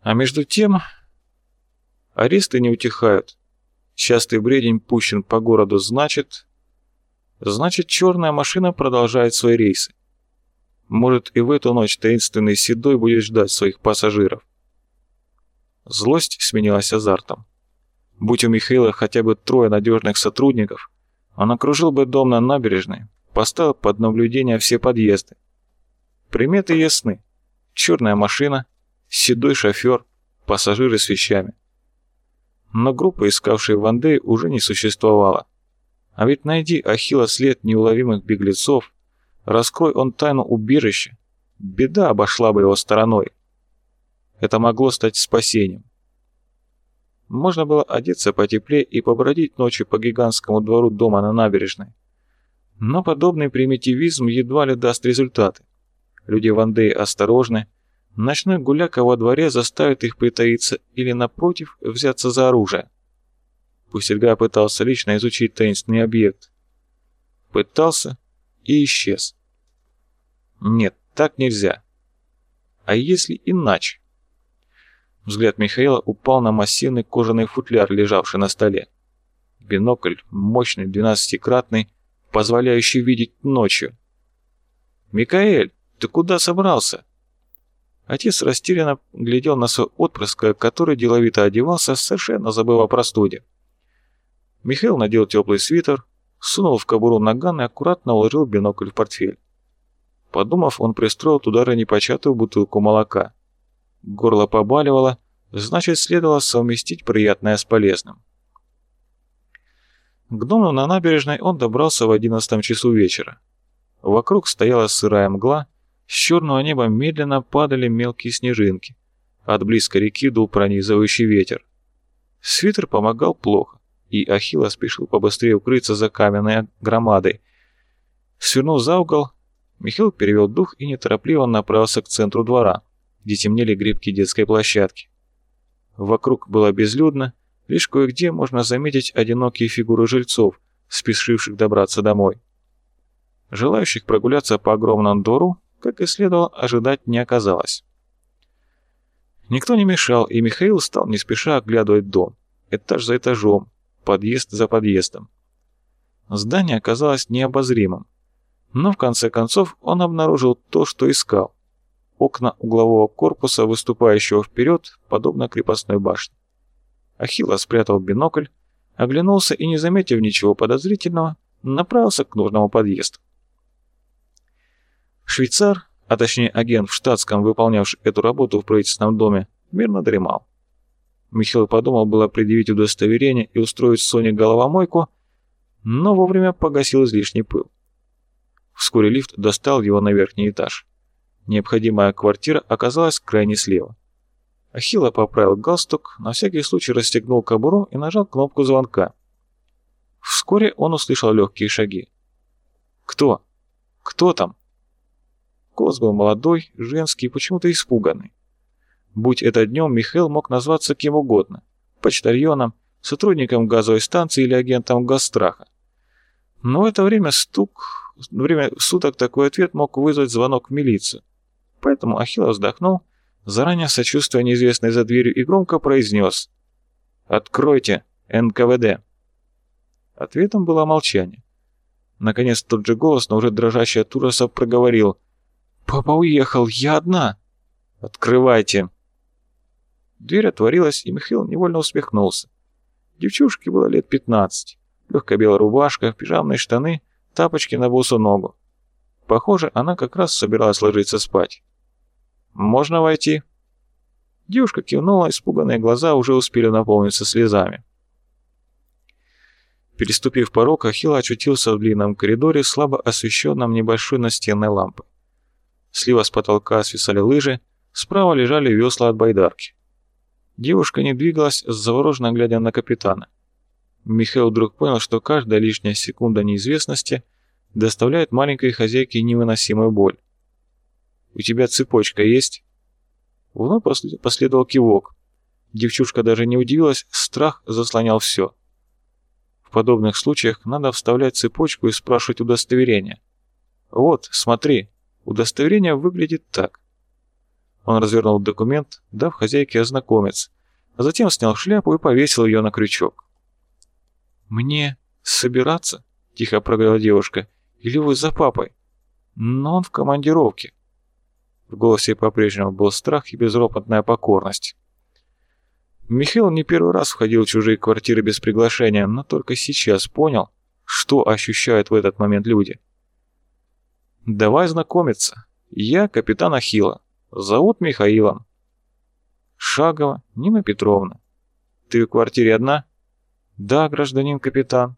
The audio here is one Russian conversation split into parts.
А между тем аресты не утихают. Частый бредень пущен по городу, значит... Значит, черная машина продолжает свои рейсы. Может, и в эту ночь таинственный Седой будет ждать своих пассажиров. Злость сменилась азартом. Будь у Михаила хотя бы трое надежных сотрудников, он окружил бы дом на набережной, поставил под наблюдение все подъезды. Приметы ясны. Черная машина, седой шофер, пассажиры с вещами. Но группа, искавшая Вандей, уже не существовала. А ведь найди Ахилла след неуловимых беглецов, раскрой он тайну убежища, беда обошла бы его стороной. Это могло стать спасением. Можно было одеться потеплее и побродить ночью по гигантскому двору дома на набережной. Но подобный примитивизм едва ли даст результаты. Люди Вандеи осторожны, ночной гуляка во дворе заставит их притаиться или, напротив, взяться за оружие. Пустельга пытался лично изучить таинственный объект. Пытался и исчез. Нет, так нельзя. А если иначе? Взгляд Михаила упал на массивный кожаный футляр, лежавший на столе. Бинокль, мощный, двенадцатикратный, позволяющий видеть ночью. «Микаэль, ты куда собрался?» Отец растерянно глядел на своего отпрыска, который деловито одевался, совершенно забыв о простуде. Михаил надел теплый свитер, сунул в кобуру наган и аккуратно уложил бинокль в портфель. Подумав, он пристроил туда непочатую бутылку молока. Горло побаливало, значит, следовало совместить приятное с полезным. К дому на набережной он добрался в одиннадцатом часу вечера. Вокруг стояла сырая мгла, с черного неба медленно падали мелкие снежинки. От близкой реки дул пронизывающий ветер. Свитер помогал плохо, и Ахилла спешил побыстрее укрыться за каменной громадой. Свернув за угол, Михаил перевел дух и неторопливо направился к центру двора где темнели грибки детской площадки. Вокруг было безлюдно, лишь кое-где можно заметить одинокие фигуры жильцов, спешивших добраться домой. Желающих прогуляться по огромному двору, как и следовало ожидать, не оказалось. Никто не мешал, и Михаил стал не спеша оглядывать дом, этаж за этажом, подъезд за подъездом. Здание оказалось необозримым, но в конце концов он обнаружил то, что искал окна углового корпуса, выступающего вперед, подобно крепостной башне. Ахилла спрятал бинокль, оглянулся и, не заметив ничего подозрительного, направился к нужному подъезду. Швейцар, а точнее агент в штатском, выполнявший эту работу в правительственном доме, мирно дремал. Михаил подумал было предъявить удостоверение и устроить Соне головомойку, но вовремя погасил излишний пыл. Вскоре лифт достал его на верхний этаж. Необходимая квартира оказалась крайне слева. Ахилла поправил галстук, на всякий случай расстегнул кобуру и нажал кнопку звонка. Вскоре он услышал легкие шаги. «Кто? Кто там?» Голос был молодой, женский и почему-то испуганный. Будь это днем, Михаил мог назваться кем угодно – почтальоном, сотрудником газовой станции или агентом госстраха. Но в это время стук, время суток такой ответ мог вызвать звонок в милицию. Поэтому Ахилла вздохнул, заранее сочувствуя неизвестной за дверью, и громко произнес «Откройте! НКВД!» Ответом было молчание. Наконец тот же голос, но уже дрожащий от ужаса, проговорил «Папа уехал, я одна!» «Открывайте!» Дверь отворилась, и Михаил невольно усмехнулся. Девчушке было лет пятнадцать. Легкая белая рубашка, пижамные штаны, тапочки на босу ногу. Похоже, она как раз собиралась ложиться спать. «Можно войти?» Девушка кивнула, испуганные глаза уже успели наполниться слезами. Переступив порог, Ахилла очутился в длинном коридоре, слабо освещенном небольшой настенной лампой. Слива с потолка свисали лыжи, справа лежали весла от байдарки. Девушка не двигалась, завороженно глядя на капитана. Михаил вдруг понял, что каждая лишняя секунда неизвестности доставляет маленькой хозяйке невыносимую боль. У тебя цепочка есть?» Вновь последовал кивок. Девчушка даже не удивилась, страх заслонял все. В подобных случаях надо вставлять цепочку и спрашивать удостоверение. «Вот, смотри, удостоверение выглядит так». Он развернул документ, дав хозяйке ознакомиться, а затем снял шляпу и повесил ее на крючок. «Мне собираться?» — тихо проговорила девушка. «Или вы за папой?» «Но он в командировке». В голосе по-прежнему был страх и безропотная покорность. Михаил не первый раз входил в чужие квартиры без приглашения, но только сейчас понял, что ощущают в этот момент люди. «Давай знакомиться. Я капитан Ахилла. Зовут Михаилом». «Шагова Нина Петровна. Ты в квартире одна?» «Да, гражданин капитан».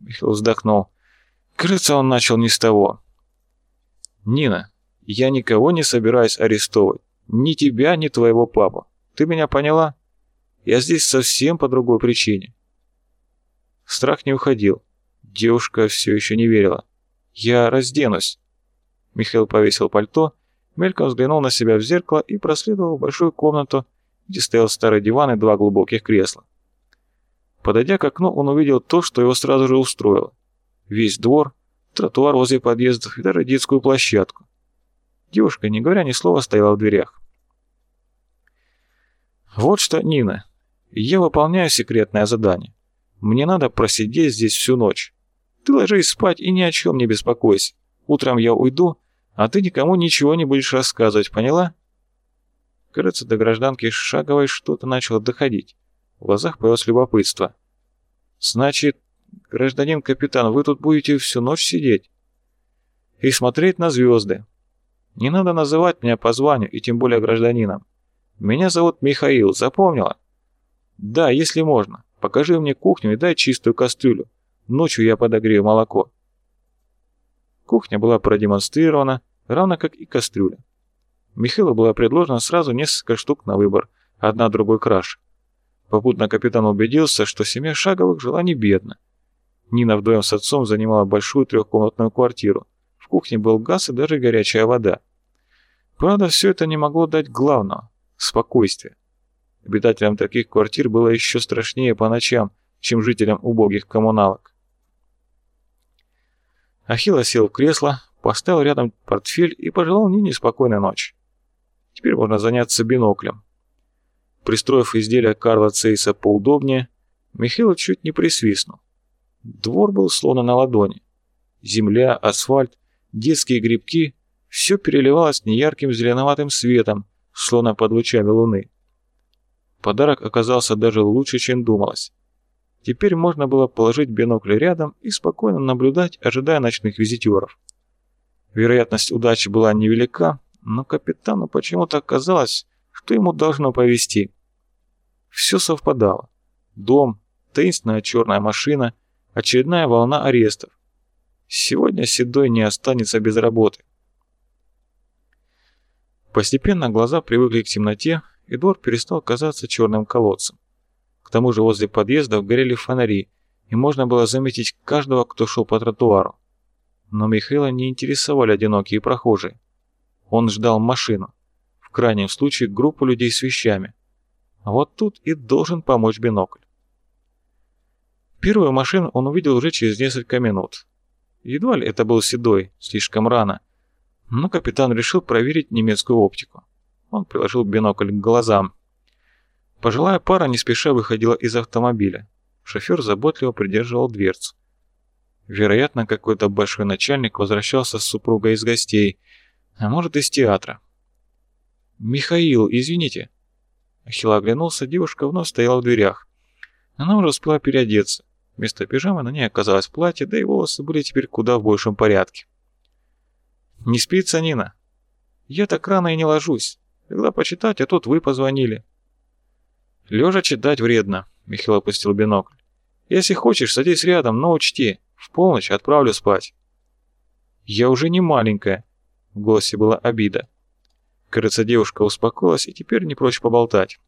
Михаил вздохнул. Кажется, он начал не с того. «Нина, я никого не собираюсь арестовывать. Ни тебя, ни твоего папу. Ты меня поняла?» Я здесь совсем по другой причине. Страх не уходил. Девушка все еще не верила. «Я разденусь». Михаил повесил пальто, мельком взглянул на себя в зеркало и проследовал большую комнату, где стоял старый диван и два глубоких кресла. Подойдя к окну, он увидел то, что его сразу же устроило. Весь двор, тротуар возле подъездов и даже детскую площадку. Девушка, не говоря ни слова, стояла в дверях. «Вот что, Нина, я выполняю секретное задание. Мне надо просидеть здесь всю ночь. Ты ложись спать и ни о чем не беспокойся. Утром я уйду, а ты никому ничего не будешь рассказывать, поняла?» Кажется, до гражданки Шаговой что-то начало доходить. В глазах появилось любопытство. «Значит, гражданин капитан, вы тут будете всю ночь сидеть?» «И смотреть на звезды. Не надо называть меня по званию, и тем более гражданином. Меня зовут Михаил, запомнила?» «Да, если можно. Покажи мне кухню и дай чистую кастрюлю. Ночью я подогрею молоко». Кухня была продемонстрирована, равно как и кастрюля. Михаилу было предложено сразу несколько штук на выбор, одна другой краш. Попутно капитан убедился, что семья Шаговых жила не бедно. Нина вдвоем с отцом занимала большую трехкомнатную квартиру. В кухне был газ и даже горячая вода. Правда, все это не могло дать главного – спокойствия. Обитателям таких квартир было еще страшнее по ночам, чем жителям убогих коммуналок. Ахилла сел в кресло, поставил рядом портфель и пожелал Нине спокойной ночи. Теперь можно заняться биноклем. Пристроив изделие Карла Цейса поудобнее, Михаил чуть не присвистнул. Двор был словно на ладони. Земля, асфальт, детские грибки — все переливалось неярким зеленоватым светом, словно под лучами луны. Подарок оказался даже лучше, чем думалось. Теперь можно было положить бинокль рядом и спокойно наблюдать, ожидая ночных визитеров. Вероятность удачи была невелика, но капитану почему-то казалось, что ему должно повезти. Все совпадало. Дом, таинственная черная машина, очередная волна арестов. Сегодня Седой не останется без работы. Постепенно глаза привыкли к темноте, и двор перестал казаться черным колодцем. Тому же возле подъездов горели фонари, и можно было заметить каждого, кто шел по тротуару. Но Михаила не интересовали одинокие прохожие. Он ждал машину, в крайнем случае группу людей с вещами. Вот тут и должен помочь бинокль. Первую машину он увидел уже через несколько минут. Едва ли это был Седой, слишком рано, но капитан решил проверить немецкую оптику. Он приложил бинокль к глазам. Пожилая пара не спеша выходила из автомобиля. Шофер заботливо придерживал дверцу. Вероятно, какой-то большой начальник возвращался с супругой из гостей, а может, из театра. «Михаил, извините». Ахилла оглянулся, девушка вновь стояла в дверях. Она уже успела переодеться. Вместо пижамы на ней оказалось платье, да и волосы были теперь куда в большем порядке. «Не спится, Нина?» «Я так рано и не ложусь. Легла почитать, а тут вы позвонили». «Лежа читать вредно», — Михаил опустил бинокль. «Если хочешь, садись рядом, но учти, в полночь отправлю спать». «Я уже не маленькая», — в голосе была обида. Кажется, девушка успокоилась и теперь не прочь поболтать.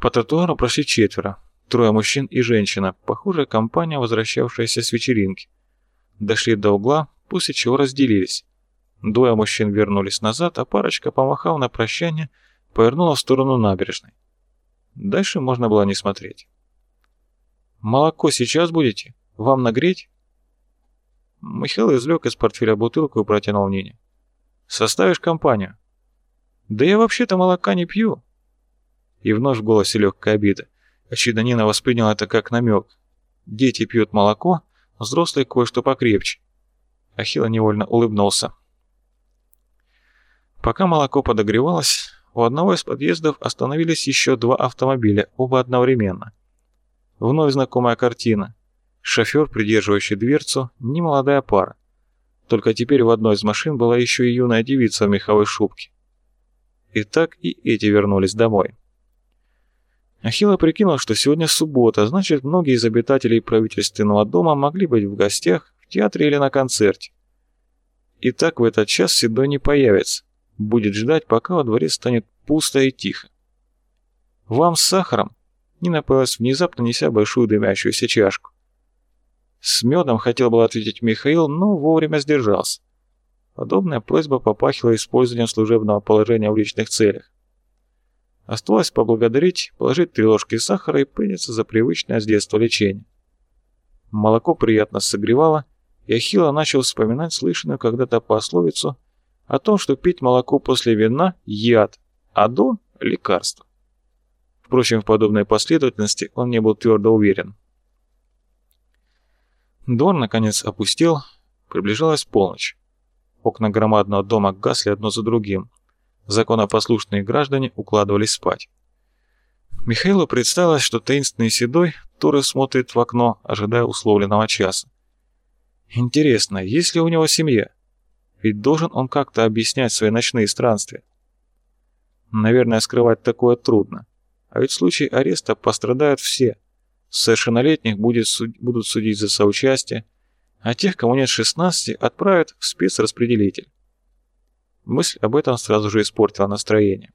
По тротуару прошли четверо. Трое мужчин и женщина, похожая компания, возвращавшаяся с вечеринки. Дошли до угла, после чего разделились. Двое мужчин вернулись назад, а парочка, помахав на прощание, повернула в сторону набережной. Дальше можно было не смотреть. «Молоко сейчас будете? Вам нагреть?» Михаил извлек из портфеля бутылку и протянул Нине. Составишь компанию?» «Да я вообще-то молока не пью». И вновь в голосе легкая обида. Очевидно, Нина восприняла это как намек. Дети пьют молоко, взрослые кое-что покрепче. Ахилла невольно улыбнулся. Пока молоко подогревалось, у одного из подъездов остановились еще два автомобиля, оба одновременно. Вновь знакомая картина. Шофер, придерживающий дверцу, немолодая пара. Только теперь в одной из машин была еще и юная девица в меховой шубке. И так и эти вернулись домой. Ахилла прикинул, что сегодня суббота, значит, многие из обитателей правительственного дома могли быть в гостях, в театре или на концерте. И так в этот час Седой не появится, будет ждать, пока во дворе станет пусто и тихо. «Вам с сахаром?» Нина появилась внезапно, неся большую дымящуюся чашку. С медом хотел был ответить Михаил, но вовремя сдержался. Подобная просьба попахивала использованием служебного положения в личных целях. Осталось поблагодарить, положить три ложки сахара и приняться за привычное с детства лечение. Молоко приятно согревало, и Ахилла начал вспоминать слышанную когда-то пословицу о том, что пить молоко после вина – яд, а до – лекарство. Впрочем, в подобной последовательности он не был твердо уверен. Двор, наконец, опустел, приближалась полночь. Окна громадного дома гасли одно за другим. Законопослушные граждане укладывались спать. Михаилу представилось, что таинственный седой Торы смотрит в окно, ожидая условленного часа. Интересно, есть ли у него семья? Ведь должен он как-то объяснять свои ночные странствия. Наверное, скрывать такое трудно. А ведь в случае ареста пострадают все. Совершеннолетних будет суд... будут судить за соучастие, а тех, кому нет 16, отправят в спецраспределитель. Мысль об этом сразу же испортила настроение.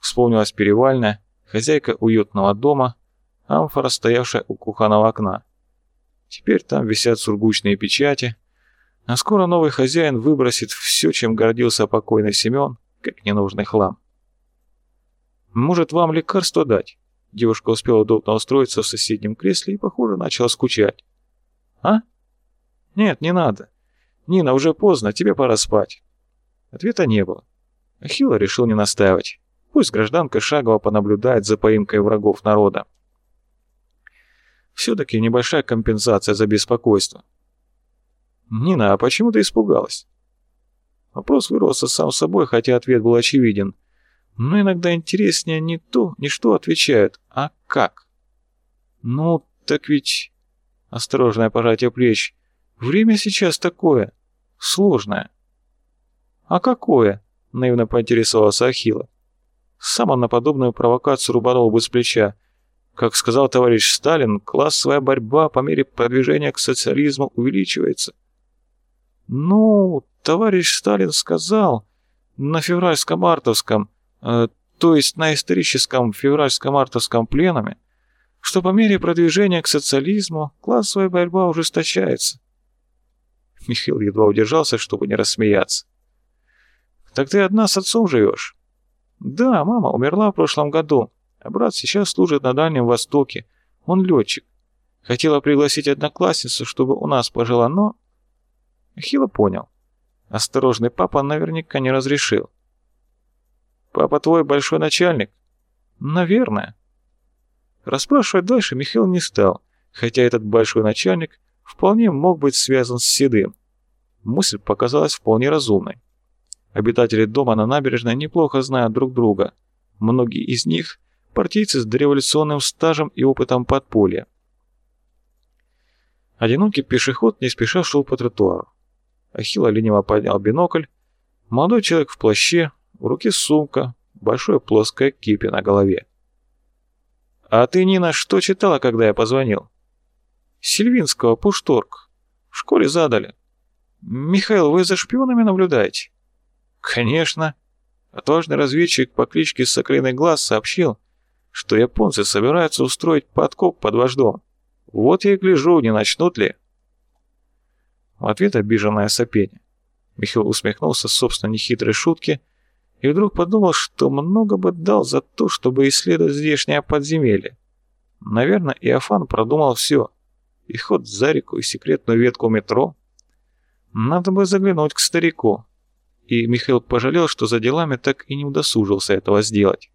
Вспомнилась перевальная, хозяйка уютного дома, амфора, стоявшая у кухонного окна. Теперь там висят сургучные печати, а скоро новый хозяин выбросит все, чем гордился покойный Семен, как ненужный хлам. «Может, вам лекарство дать?» Девушка успела удобно устроиться в соседнем кресле и, похоже, начала скучать. «А? Нет, не надо. Нина, уже поздно, тебе пора спать». Ответа не было. Ахилла решил не настаивать. Пусть гражданка Шагова понаблюдает за поимкой врагов народа. Все-таки небольшая компенсация за беспокойство. «Нина, а почему ты испугалась?» Вопрос вырвался сам собой, хотя ответ был очевиден. Но иногда интереснее не то, не что отвечают, а как. «Ну, так ведь...» Осторожное пожатие плеч. «Время сейчас такое. Сложное. «А какое?» — наивно поинтересовался Ахилла. Сам он на подобную провокацию рубанул бы с плеча. Как сказал товарищ Сталин, классовая борьба по мере продвижения к социализму увеличивается. «Ну, товарищ Сталин сказал на февральско-мартовском, э, то есть на историческом февральско-мартовском пленуме, что по мере продвижения к социализму классовая борьба ужесточается». Михаил едва удержался, чтобы не рассмеяться. «Так ты одна с отцом живешь?» «Да, мама умерла в прошлом году, а брат сейчас служит на Дальнем Востоке. Он летчик. Хотела пригласить одноклассницу, чтобы у нас пожила, но...» Хило понял. Осторожный папа наверняка не разрешил. «Папа твой большой начальник?» «Наверное». Расспрашивать дальше Михаил не стал, хотя этот большой начальник вполне мог быть связан с Седым. Мысль показалась вполне разумной. Обитатели дома на набережной неплохо знают друг друга. Многие из них – партийцы с дореволюционным стажем и опытом подполья. Одинокий пешеход не спеша шел по тротуару. Ахилла лениво поднял бинокль. Молодой человек в плаще, в руке сумка, большое плоское кипи на голове. «А ты, Нина, что читала, когда я позвонил?» «Сильвинского, Пушторг. В школе задали. Михаил, вы за шпионами наблюдаете?» «Конечно!» Отважный разведчик по кличке Соколиный Глаз сообщил, что японцы собираются устроить подкоп под ваш дом. Вот я и гляжу, не начнут ли. В ответ обиженное сопение. Михаил усмехнулся собственно нехитрой шутки и вдруг подумал, что много бы дал за то, чтобы исследовать здешнее подземелье. Наверное, Иофан продумал все. И ход за реку, и секретную ветку метро. Надо бы заглянуть к старику и Михаил пожалел, что за делами так и не удосужился этого сделать.